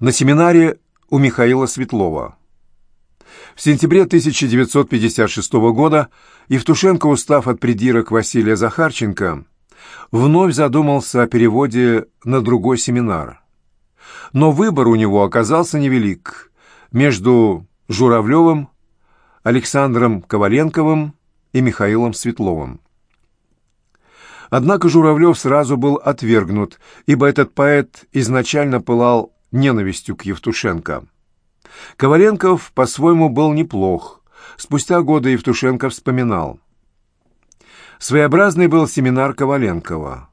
на семинаре у Михаила Светлова. В сентябре 1956 года Евтушенко, устав от придирок Василия Захарченко, вновь задумался о переводе на другой семинар. Но выбор у него оказался невелик между Журавлевым, Александром Коваленковым и Михаилом Светловым. Однако Журавлев сразу был отвергнут, ибо этот поэт изначально пылал ненавистью к Евтушенко. Коваленков по-своему был неплох. Спустя годы Евтушенко вспоминал. Своеобразный был семинар Коваленкова.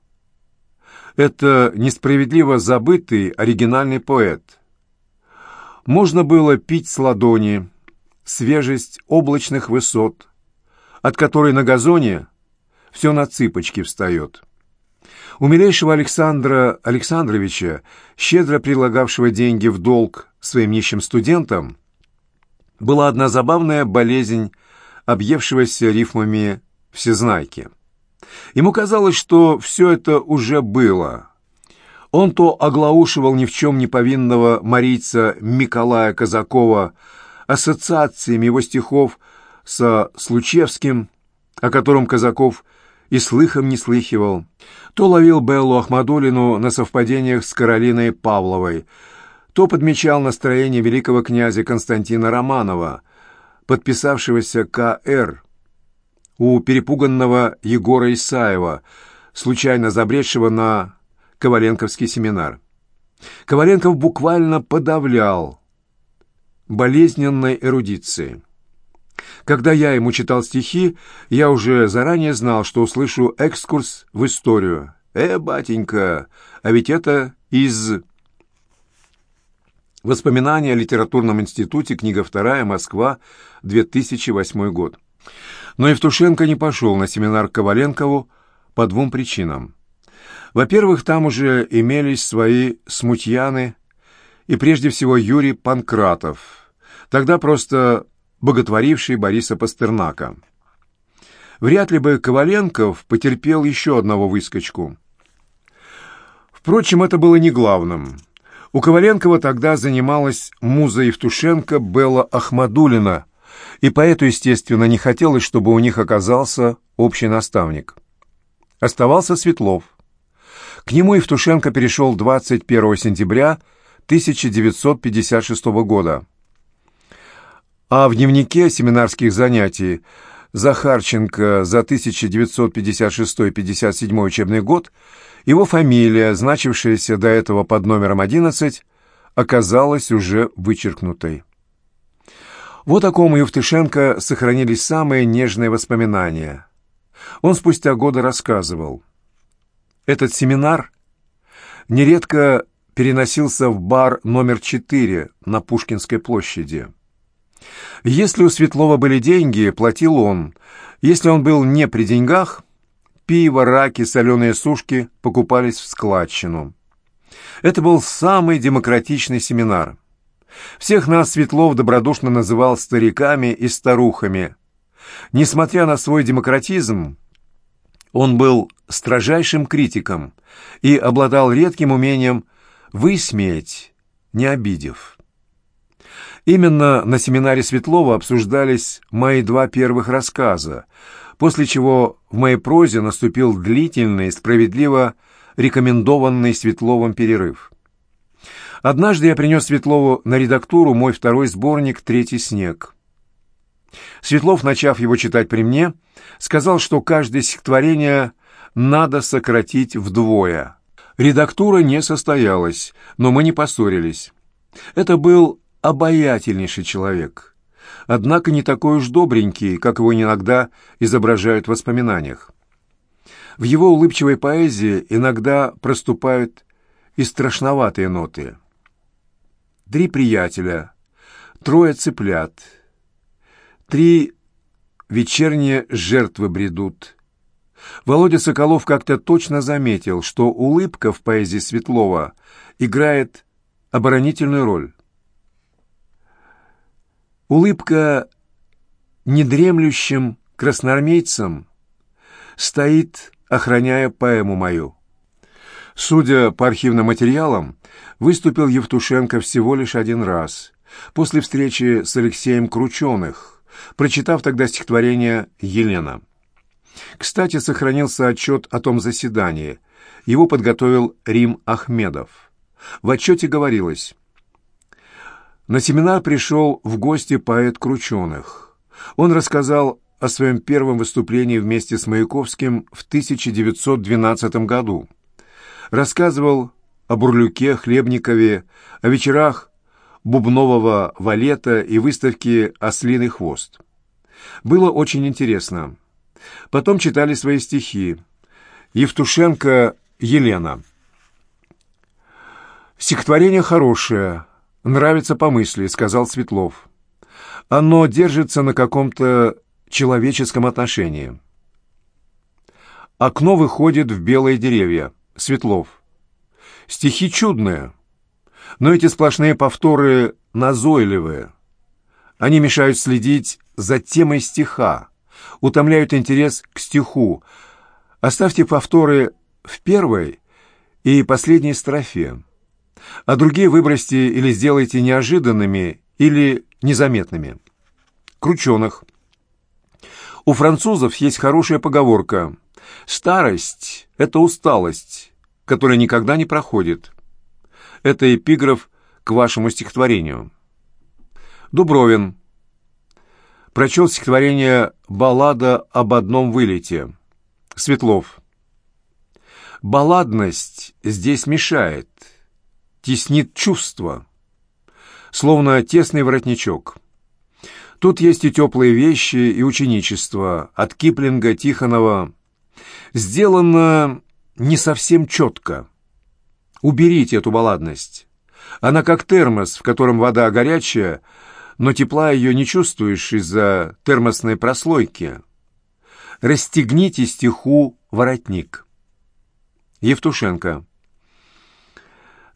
Это несправедливо забытый оригинальный поэт. Можно было пить с ладони, свежесть облачных высот, от которой на газоне все на цыпочки встает. У милейшего Александра Александровича, щедро предлагавшего деньги в долг своим нищим студентам, была одна забавная болезнь объевшегося рифмами всезнайки. Ему казалось, что все это уже было. Он то оглаушивал ни в чем не повинного марийца Миколая Казакова ассоциациями его стихов со Случевским, о котором Казаков и слыхом не слыхивал, то ловил Беллу Ахмадулину на совпадениях с Каролиной Павловой, то подмечал настроение великого князя Константина Романова, подписавшегося К.Р., у перепуганного Егора Исаева, случайно забредшего на Коваленковский семинар. Коваленков буквально подавлял болезненной эрудицией. Когда я ему читал стихи, я уже заранее знал, что услышу экскурс в историю. «Э, батенька, а ведь это из...» Воспоминания о литературном институте, книга вторая, Москва, 2008 год. Но Евтушенко не пошел на семинар к Коваленкову по двум причинам. Во-первых, там уже имелись свои смутьяны, и прежде всего Юрий Панкратов, тогда просто боготворивший Бориса Пастернака. Вряд ли бы Коваленков потерпел еще одного выскочку. Впрочем, это было не главным. У Коваленкова тогда занималась муза Евтушенко Белла Ахмадулина, и поэту, естественно, не хотелось, чтобы у них оказался общий наставник. Оставался Светлов. К нему Евтушенко перешел 21 сентября 1956 года. А в дневнике семинарских занятий Захарченко за 1956-57 учебный год его фамилия, значившаяся до этого под номером 11, оказалась уже вычеркнутой. Вот о ком у Евтышенко сохранились самые нежные воспоминания. Он спустя годы рассказывал. Этот семинар нередко переносился в бар номер 4 на Пушкинской площади. Если у Светлова были деньги, платил он. Если он был не при деньгах, пиво, раки, соленые сушки покупались в складчину. Это был самый демократичный семинар. Всех нас Светлов добродушно называл стариками и старухами. Несмотря на свой демократизм, он был строжайшим критиком и обладал редким умением высмеять, не обидев. Именно на семинаре Светлова обсуждались мои два первых рассказа, после чего в моей прозе наступил длительный, справедливо рекомендованный Светловым перерыв. Однажды я принес Светлову на редактуру мой второй сборник «Третий снег». Светлов, начав его читать при мне, сказал, что каждое стихотворение надо сократить вдвое. Редактура не состоялась, но мы не поссорились. Это был обаятельнейший человек, однако не такой уж добренький, как его иногда изображают в воспоминаниях. В его улыбчивой поэзии иногда проступают и страшноватые ноты. Три приятеля, трое цыплят, три вечерние жертвы бредут. Володя Соколов как-то точно заметил, что улыбка в поэзии Светлова играет оборонительную роль. Улыбка недремлющим красноармейцам стоит, охраняя поэму мою. Судя по архивным материалам, выступил Евтушенко всего лишь один раз, после встречи с Алексеем Крученых, прочитав тогда стихотворение «Елена». Кстати, сохранился отчет о том заседании. Его подготовил Рим Ахмедов. В отчете говорилось «На семинар пришел в гости поэт Крученых. Он рассказал о своем первом выступлении вместе с Маяковским в 1912 году. Рассказывал о Бурлюке, Хлебникове, о вечерах бубнового валета и выставке «Ослиный хвост». Было очень интересно. Потом читали свои стихи. Евтушенко Елена. «Стихотворение хорошее, нравится по мысли», — сказал Светлов. «Оно держится на каком-то человеческом отношении». Окно выходит в белые деревья. Светлов. Стихи чудные, но эти сплошные повторы назойливые. Они мешают следить за темой стиха, утомляют интерес к стиху. Оставьте повторы в первой и последней строфе, а другие выбросьте или сделайте неожиданными или незаметными. Крученых. У французов есть хорошая поговорка «Старость — это усталость, которая никогда не проходит». Это эпиграф к вашему стихотворению. Дубровин прочел стихотворение «Баллада об одном вылете». Светлов. Балладность здесь мешает, теснит чувство, словно тесный воротничок. Тут есть и теплые вещи, и ученичество от Киплинга, Тихонова. Сделано не совсем четко. Уберите эту балладность. Она как термос, в котором вода горячая, но тепла ее не чувствуешь из-за термосной прослойки. Расстегните стиху «Воротник». Евтушенко.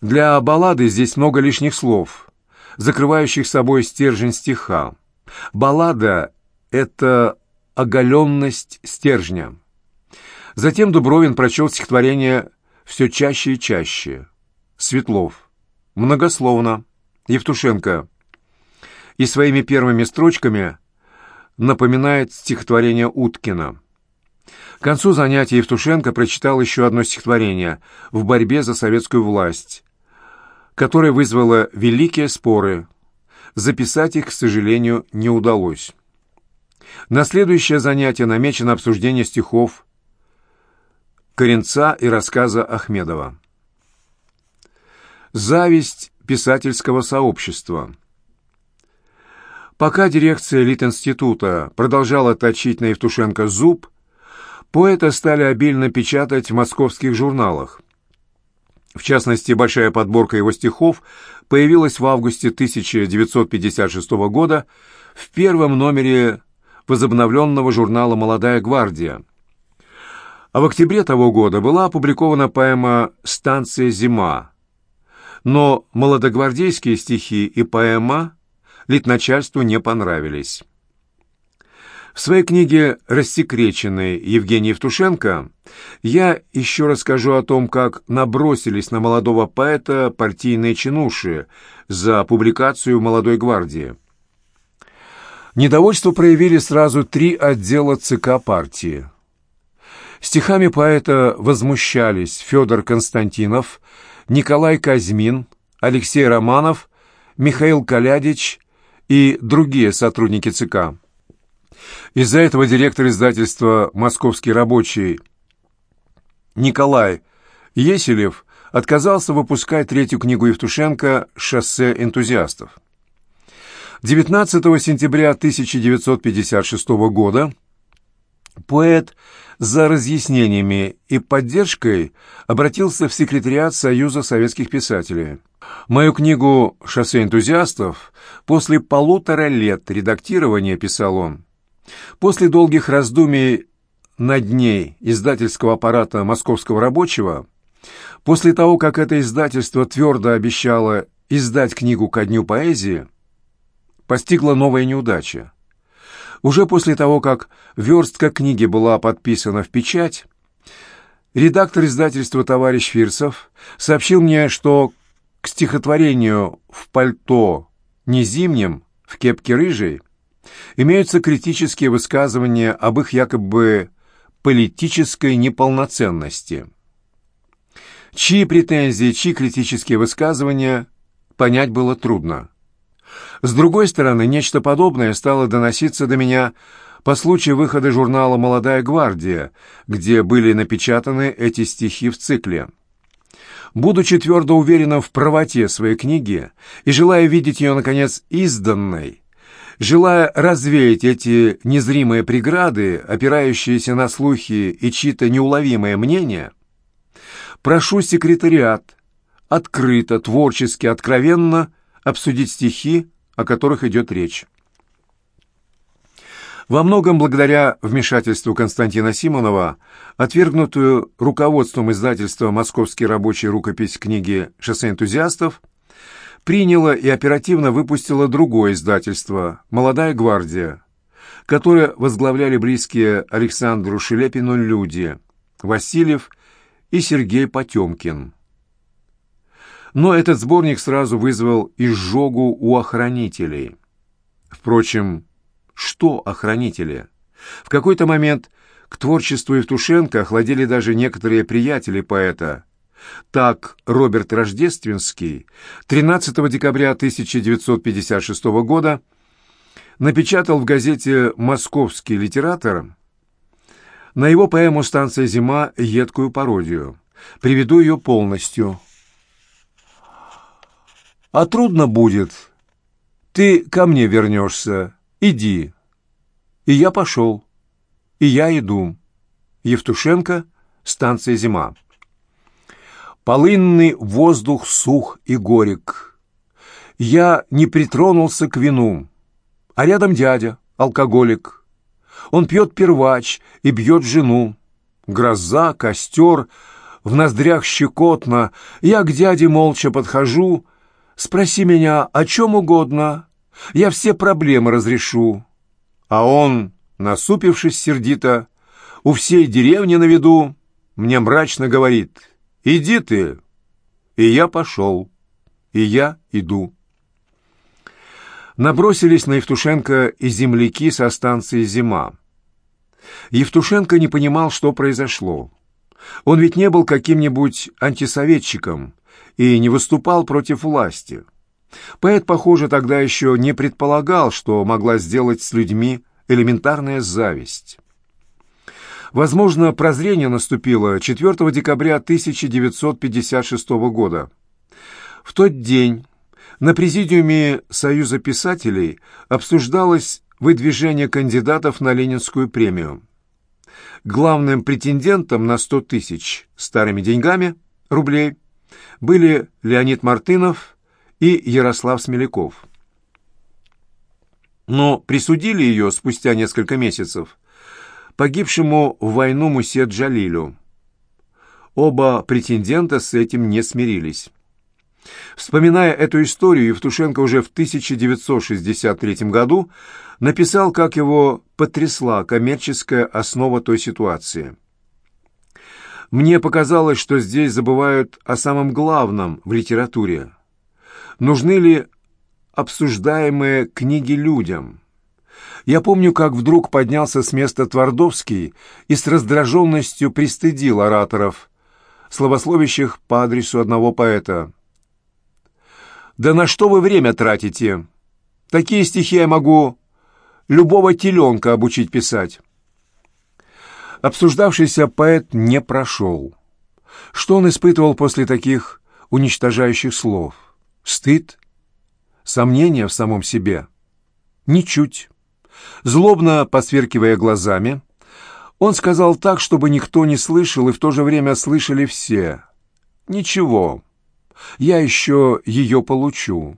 Для баллады здесь много лишних слов, закрывающих собой стержень стиха. Баллада — это оголенность стержня. Затем Дубровин прочел стихотворение «Все чаще и чаще». Светлов. Многословно. Евтушенко и своими первыми строчками напоминает стихотворение Уткина. К концу занятия Евтушенко прочитал еще одно стихотворение «В борьбе за советскую власть», которое вызвало великие споры. Записать их, к сожалению, не удалось. На следующее занятие намечено обсуждение стихов Коренца и рассказа Ахмедова. Зависть писательского сообщества – Пока дирекция Литинститута продолжала точить на Евтушенко зуб, поэта стали обильно печатать в московских журналах. В частности, большая подборка его стихов появилась в августе 1956 года в первом номере возобновленного журнала «Молодая гвардия». А в октябре того года была опубликована поэма «Станция зима». Но молодогвардейские стихи и поэма литначальству не понравились. В своей книге «Рассекреченный» Евгений Евтушенко я еще расскажу о том, как набросились на молодого поэта партийные чинуши за публикацию «Молодой гвардии». Недовольство проявили сразу три отдела ЦК партии. Стихами поэта возмущались Федор Константинов, Николай Казьмин, Алексей Романов, Михаил Калядич и другие сотрудники ЦК. Из-за этого директор издательства «Московский рабочий» Николай Еселев отказался выпускать третью книгу Евтушенко «Шоссе энтузиастов». 19 сентября 1956 года поэт за разъяснениями и поддержкой обратился в секретариат Союза советских писателей. Мою книгу «Шоссе энтузиастов» после полутора лет редактирования писал он. После долгих раздумий над ней издательского аппарата «Московского рабочего», после того, как это издательство твердо обещало издать книгу ко дню поэзии, постигла новая неудача. Уже после того, как верстка книги была подписана в печать, редактор издательства товарищ Фирсов сообщил мне, что к стихотворению «В пальто не зимнем, в кепке рыжей» имеются критические высказывания об их якобы политической неполноценности. Чьи претензии, чьи критические высказывания понять было трудно. С другой стороны, нечто подобное стало доноситься до меня по случаю выхода журнала «Молодая гвардия», где были напечатаны эти стихи в цикле. Будучи твердо уверенным в правоте своей книги и желая видеть ее, наконец, изданной, желая развеять эти незримые преграды, опирающиеся на слухи и чьи-то неуловимые мнения, прошу секретариат открыто, творчески, откровенно обсудить стихи, о которых идет речь. Во многом благодаря вмешательству Константина Симонова, отвергнутую руководством издательства «Московский рабочий рукопись книги «Шоссе энтузиастов», приняло и оперативно выпустило другое издательство «Молодая гвардия», которое возглавляли близкие Александру Шелепину люди Васильев и Сергей Потемкин. Но этот сборник сразу вызвал изжогу у охранителей. Впрочем, что охранители? В какой-то момент к творчеству Евтушенко охладили даже некоторые приятели поэта. Так Роберт Рождественский 13 декабря 1956 года напечатал в газете «Московский литератор» на его поэму «Станция зима» едкую пародию. Приведу ее полностью. «А трудно будет. Ты ко мне вернешься. Иди». И я пошел. И я иду. Евтушенко, станция «Зима». Полынный воздух сух и горек. Я не притронулся к вину, а рядом дядя, алкоголик. Он пьет первач и бьет жену. Гроза, костер, в ноздрях щекотно. Я к дяде молча подхожу. Спроси меня о чем угодно. Я все проблемы разрешу. А он, насупившись сердито, у всей деревни на виду, мне мрачно говорит — «Иди ты!» И я пошел. И я иду. Набросились на Евтушенко и земляки со станции «Зима». Евтушенко не понимал, что произошло. Он ведь не был каким-нибудь антисоветчиком и не выступал против власти. Поэт, похоже, тогда еще не предполагал, что могла сделать с людьми элементарная зависть. Возможно, прозрение наступило 4 декабря 1956 года. В тот день на президиуме Союза писателей обсуждалось выдвижение кандидатов на Ленинскую премию. Главным претендентом на 100 тысяч старыми деньгами рублей были Леонид Мартынов и Ярослав Смеляков. Но присудили ее спустя несколько месяцев погибшему в войну Мусе Джалилю. Оба претендента с этим не смирились. Вспоминая эту историю, Евтушенко уже в 1963 году написал, как его потрясла коммерческая основа той ситуации. «Мне показалось, что здесь забывают о самом главном в литературе. Нужны ли обсуждаемые книги людям?» Я помню, как вдруг поднялся с места Твардовский и с раздраженностью пристыдил ораторов, словословящих по адресу одного поэта. «Да на что вы время тратите? Такие стихи я могу любого теленка обучить писать». Обсуждавшийся поэт не прошел. Что он испытывал после таких уничтожающих слов? Стыд? Сомнение в самом себе? Ничуть. Злобно посверкивая глазами, он сказал так, чтобы никто не слышал, и в то же время слышали все. «Ничего, я еще ее получу».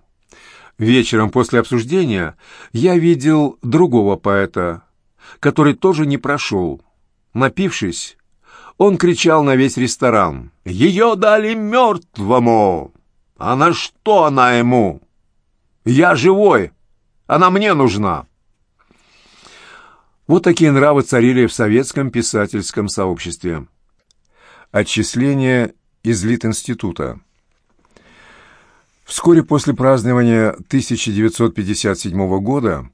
Вечером после обсуждения я видел другого поэта, который тоже не прошел. Напившись, он кричал на весь ресторан. «Ее дали мертвому! А на что она ему? Я живой! Она мне нужна!» Вот такие нравы царили в советском писательском сообществе. Отчисление из Литинститута. Вскоре после празднования 1957 года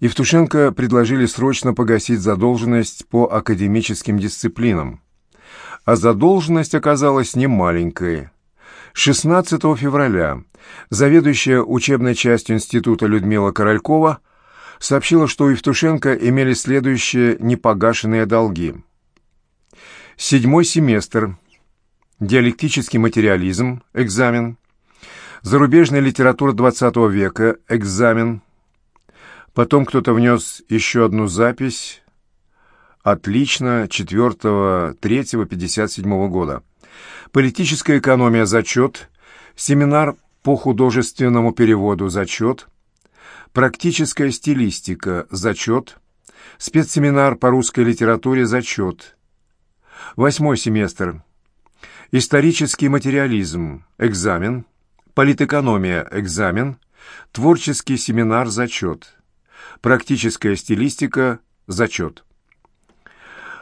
Евтушенко предложили срочно погасить задолженность по академическим дисциплинам. А задолженность оказалась немаленькой. 16 февраля заведующая учебной частью института Людмила Королькова сообщила, что у Евтушенко имели следующие непогашенные долги. Седьмой семестр. Диалектический материализм. Экзамен. Зарубежная литература XX века. Экзамен. Потом кто-то внес еще одну запись. Отлично. 4.3.57 года. Политическая экономия. Зачет. Семинар по художественному переводу. Зачет. Практическая стилистика. Зачет. Спецсеминар по русской литературе. Зачет. Восьмой семестр. Исторический материализм. Экзамен. Политэкономия. Экзамен. Творческий семинар. Зачет. Практическая стилистика. Зачет.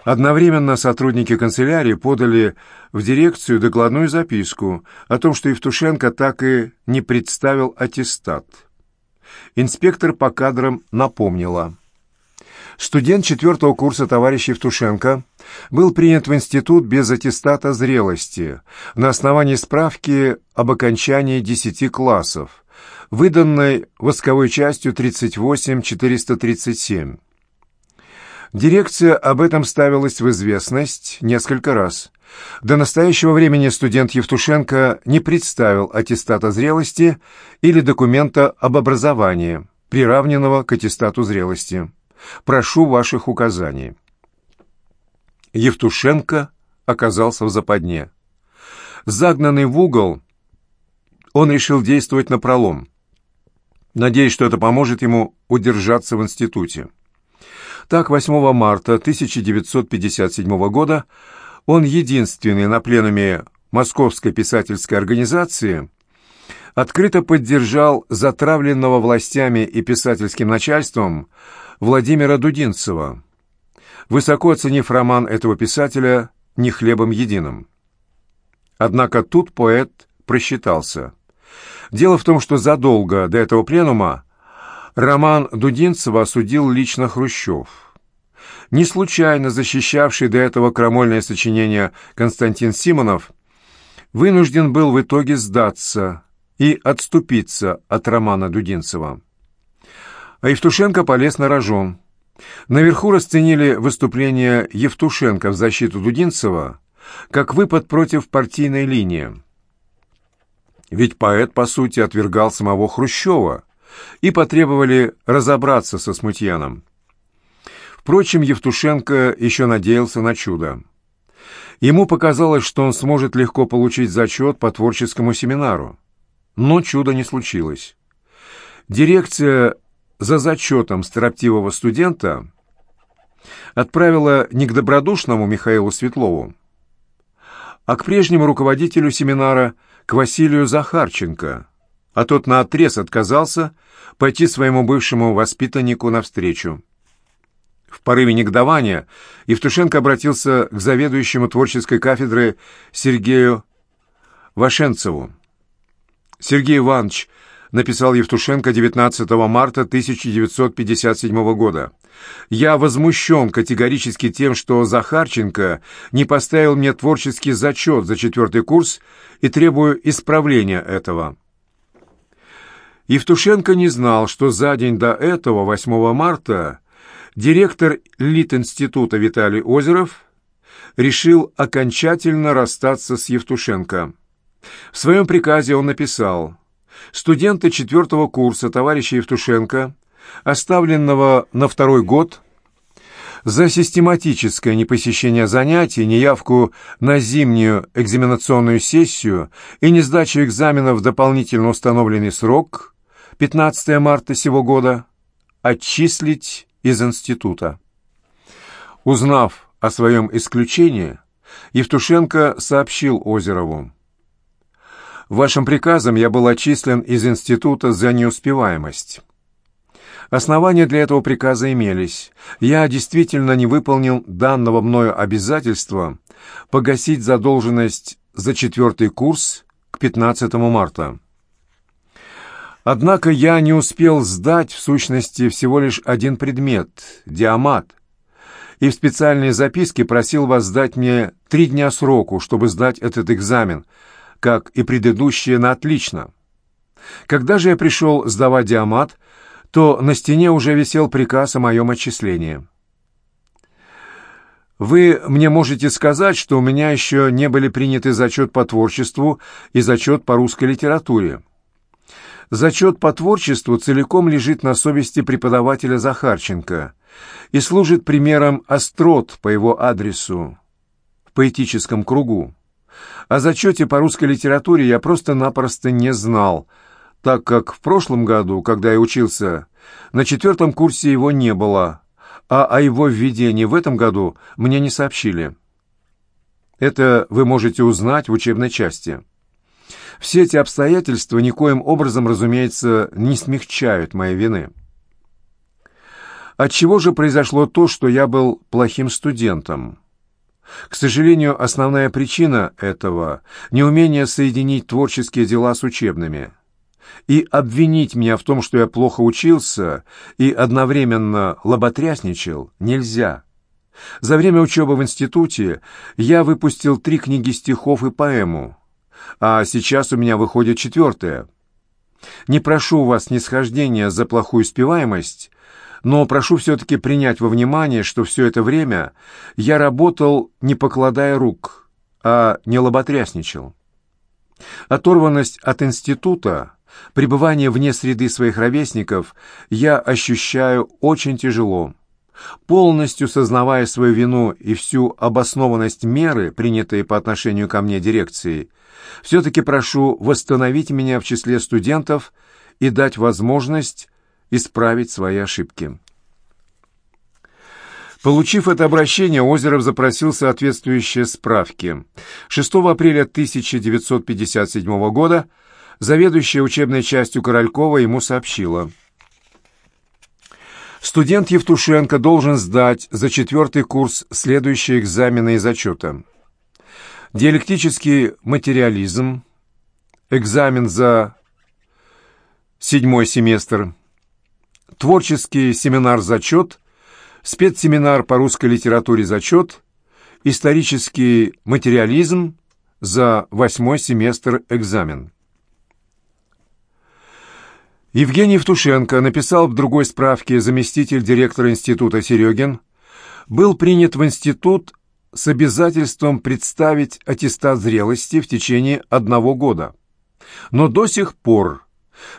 Одновременно сотрудники канцелярии подали в дирекцию докладную записку о том, что Евтушенко так и не представил аттестат. Инспектор по кадрам напомнила. Студент четвертого курса товарищ Евтушенко был принят в институт без аттестата зрелости на основании справки об окончании десяти классов, выданной восковой частью 38437. Дирекция об этом ставилась в известность несколько раз. До настоящего времени студент Евтушенко не представил аттестата зрелости или документа об образовании, приравненного к аттестату зрелости. Прошу ваших указаний. Евтушенко оказался в западне. Загнанный в угол, он решил действовать напролом, надеясь, что это поможет ему удержаться в институте. Так, 8 марта 1957 года он единственный на пленуме Московской писательской организации открыто поддержал затравленного властями и писательским начальством Владимира Дудинцева, высоко оценив роман этого писателя «Не хлебом единым». Однако тут поэт просчитался. Дело в том, что задолго до этого пленума Роман Дудинцева осудил лично Хрущев. Не случайно защищавший до этого крамольное сочинение Константин Симонов вынужден был в итоге сдаться и отступиться от романа Дудинцева. А Евтушенко полез на рожон. Наверху расценили выступление Евтушенко в защиту Дудинцева как выпад против партийной линии. Ведь поэт, по сути, отвергал самого Хрущева, и потребовали разобраться со смутьяном. Впрочем, Евтушенко еще надеялся на чудо. Ему показалось, что он сможет легко получить зачет по творческому семинару. Но чуда не случилось. Дирекция за зачетом строптивого студента отправила не к добродушному Михаилу Светлову, а к прежнему руководителю семинара, к Василию Захарченко, а тот наотрез отказался пойти своему бывшему воспитаннику навстречу. В порыве негодования Евтушенко обратился к заведующему творческой кафедры Сергею Вашенцеву. Сергей Иванович написал Евтушенко 19 марта 1957 года. «Я возмущен категорически тем, что Захарченко не поставил мне творческий зачет за четвертый курс и требую исправления этого». Евтушенко не знал, что за день до этого, 8 марта, директор Литинститута Виталий Озеров решил окончательно расстаться с Евтушенко. В своем приказе он написал «Студенты четвертого курса товарища Евтушенко, оставленного на второй год, за систематическое непосещение занятий, неявку на зимнюю экзаменационную сессию и несдачу экзамена в дополнительно установленный срок – 15 марта сего года отчислить из института. Узнав о своем исключении, Евтушенко сообщил Озерову. «Вашим приказом я был отчислен из института за неуспеваемость». Основания для этого приказа имелись. Я действительно не выполнил данного мною обязательства погасить задолженность за четвертый курс к 15 марта. Однако я не успел сдать, в сущности, всего лишь один предмет — диамат, и в специальной записке просил вас дать мне три дня сроку, чтобы сдать этот экзамен, как и предыдущие на отлично. Когда же я пришел сдавать диамат, то на стене уже висел приказ о моем отчислении. Вы мне можете сказать, что у меня еще не были приняты зачет по творчеству и зачет по русской литературе. Зачет по творчеству целиком лежит на совести преподавателя Захарченко и служит примером острот по его адресу в поэтическом кругу. О зачете по русской литературе я просто-напросто не знал, так как в прошлом году, когда я учился, на четвертом курсе его не было, а о его введении в этом году мне не сообщили. Это вы можете узнать в учебной части. Все эти обстоятельства никоим образом, разумеется, не смягчают моей вины. Отчего же произошло то, что я был плохим студентом? К сожалению, основная причина этого – неумение соединить творческие дела с учебными – и обвинить меня в том, что я плохо учился и одновременно лоботрясничал, нельзя. За время учебы в институте я выпустил три книги стихов и поэму, а сейчас у меня выходит четвертая. Не прошу у вас нисхождения за плохую успеваемость, но прошу все-таки принять во внимание, что все это время я работал, не покладая рук, а не лоботрясничал. Оторванность от института Пребывание вне среды своих ровесников я ощущаю очень тяжело. Полностью сознавая свою вину и всю обоснованность меры, принятые по отношению ко мне дирекцией, все-таки прошу восстановить меня в числе студентов и дать возможность исправить свои ошибки. Получив это обращение, Озеров запросил соответствующие справки. 6 апреля 1957 года заведующая учебной частью Королькова ему сообщила. Студент Евтушенко должен сдать за четвертый курс следующие экзамены из зачета. Диалектический материализм, экзамен за седьмой семестр, творческий семинар-зачет, спецсеминар по русской литературе зачет, исторический материализм за восьмой семестр экзамен. Евгений Евтушенко написал в другой справке заместитель директора института Серегин, был принят в институт с обязательством представить аттестат зрелости в течение одного года. Но до сих пор,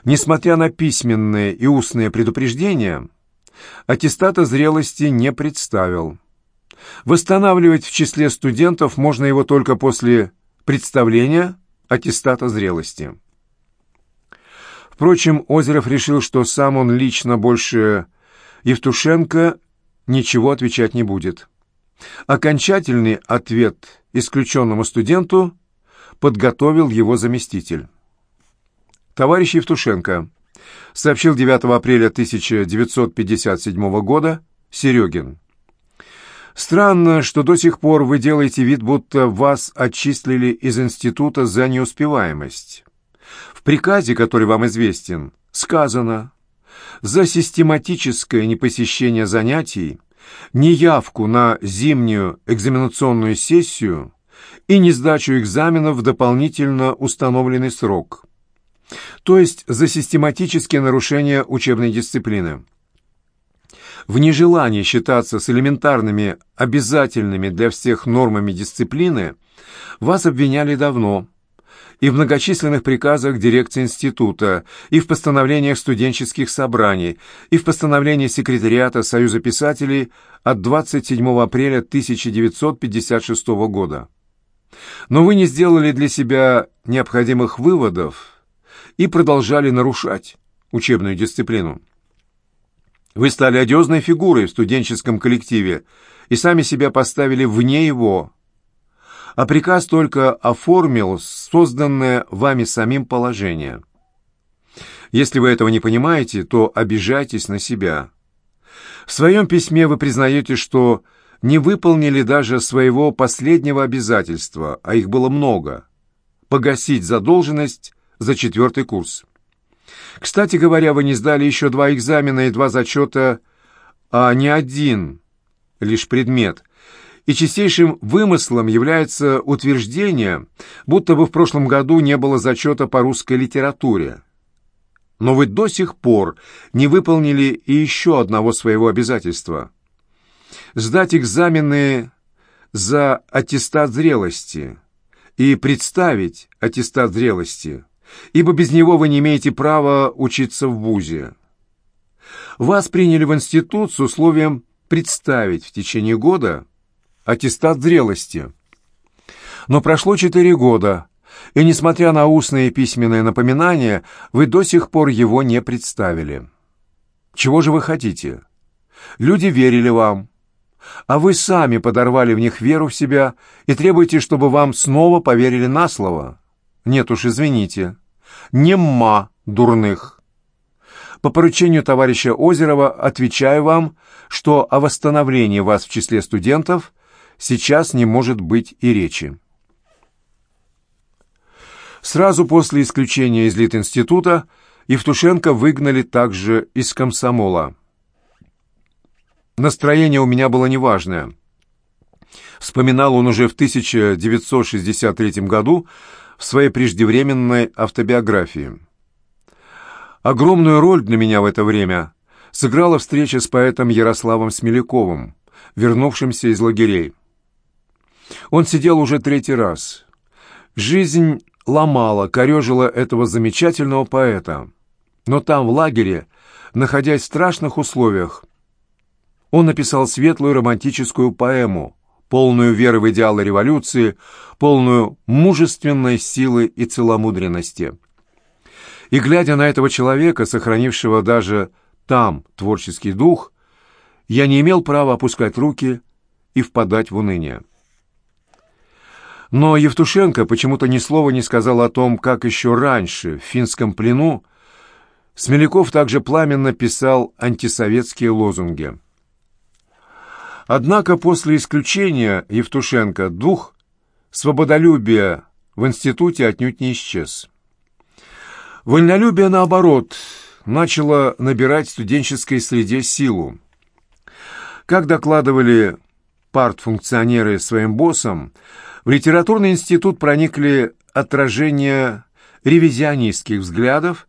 несмотря на письменные и устные предупреждения, аттестата зрелости не представил. Восстанавливать в числе студентов можно его только после представления аттестата зрелости. Впрочем, Озеров решил, что сам он лично больше Евтушенко ничего отвечать не будет. Окончательный ответ исключенному студенту подготовил его заместитель. Товарищ Евтушенко сообщил 9 апреля 1957 года Серегин. Странно, что до сих пор вы делаете вид, будто вас отчислили из института за неуспеваемость. Приказе, который вам известен, сказано «За систематическое непосещение занятий, неявку на зимнюю экзаменационную сессию и несдачу экзаменов в дополнительно установленный срок» то есть за систематические нарушения учебной дисциплины. В нежелании считаться с элементарными, обязательными для всех нормами дисциплины вас обвиняли давно, и в многочисленных приказах дирекции института, и в постановлениях студенческих собраний, и в постановлении секретариата Союза писателей от 27 апреля 1956 года. Но вы не сделали для себя необходимых выводов и продолжали нарушать учебную дисциплину. Вы стали одиозной фигурой в студенческом коллективе и сами себя поставили вне его, а приказ только оформил созданное вами самим положение. Если вы этого не понимаете, то обижайтесь на себя. В своем письме вы признаете, что не выполнили даже своего последнего обязательства, а их было много – погасить задолженность за четвертый курс. Кстати говоря, вы не сдали еще два экзамена и два зачета, а не один лишь предмет. И чистейшим вымыслом является утверждение, будто бы в прошлом году не было зачета по русской литературе. Но вы до сих пор не выполнили и еще одного своего обязательства – сдать экзамены за аттестат зрелости и представить аттестат зрелости, ибо без него вы не имеете права учиться в ВУЗе. Вас приняли в институт с условием представить в течение года аттестат зрелости. Но прошло четыре года, и, несмотря на устные и письменные напоминания, вы до сих пор его не представили. Чего же вы хотите? Люди верили вам, а вы сами подорвали в них веру в себя и требуете, чтобы вам снова поверили на слово. Нет уж, извините, нема дурных. По поручению товарища Озерова отвечаю вам, что о восстановлении вас в числе студентов сейчас не может быть и речи. Сразу после исключения из Литинститута Евтушенко выгнали также из комсомола. Настроение у меня было неважное. Вспоминал он уже в 1963 году в своей преждевременной автобиографии. Огромную роль для меня в это время сыграла встреча с поэтом Ярославом Смеляковым, вернувшимся из лагерей. Он сидел уже третий раз. Жизнь ломала, корежила этого замечательного поэта. Но там, в лагере, находясь в страшных условиях, он написал светлую романтическую поэму, полную веры в идеалы революции, полную мужественной силы и целомудренности. И глядя на этого человека, сохранившего даже там творческий дух, я не имел права опускать руки и впадать в уныние. Но Евтушенко почему-то ни слова не сказал о том, как еще раньше, в финском плену, Смеляков также пламенно писал антисоветские лозунги. Однако после исключения Евтушенко дух свободолюбия в институте отнюдь не исчез. Вольнолюбие, наоборот, начало набирать в студенческой среде силу. Как докладывали партфункционеры своим боссам, в литературный институт проникли отражения ревизионистских взглядов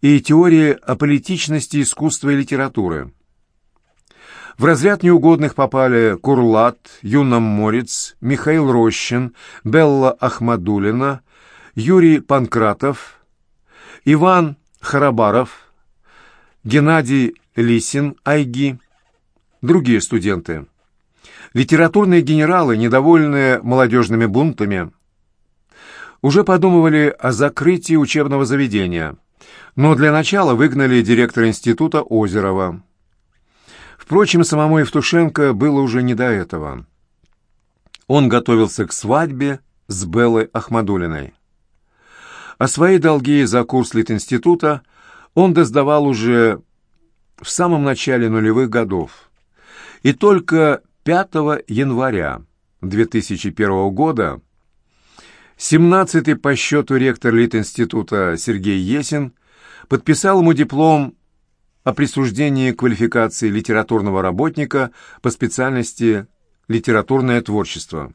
и теории о политичности искусства и литературы. В разряд неугодных попали Курлат, Юном Морец, Михаил Рощин, Белла Ахмадулина, Юрий Панкратов, Иван Харабаров, Геннадий Лисин, Айги, другие студенты. Литературные генералы, недовольные молодежными бунтами, уже подумывали о закрытии учебного заведения, но для начала выгнали директора института Озерова. Впрочем, самому Евтушенко было уже не до этого. Он готовился к свадьбе с Беллой Ахмадулиной. А свои долги за курс Литинститута он доздавал уже в самом начале нулевых годов. И только 5 января 2001 года 17-й по счету ректор Литинститута Сергей Есин подписал ему диплом о присуждении квалификации литературного работника по специальности «Литературное творчество».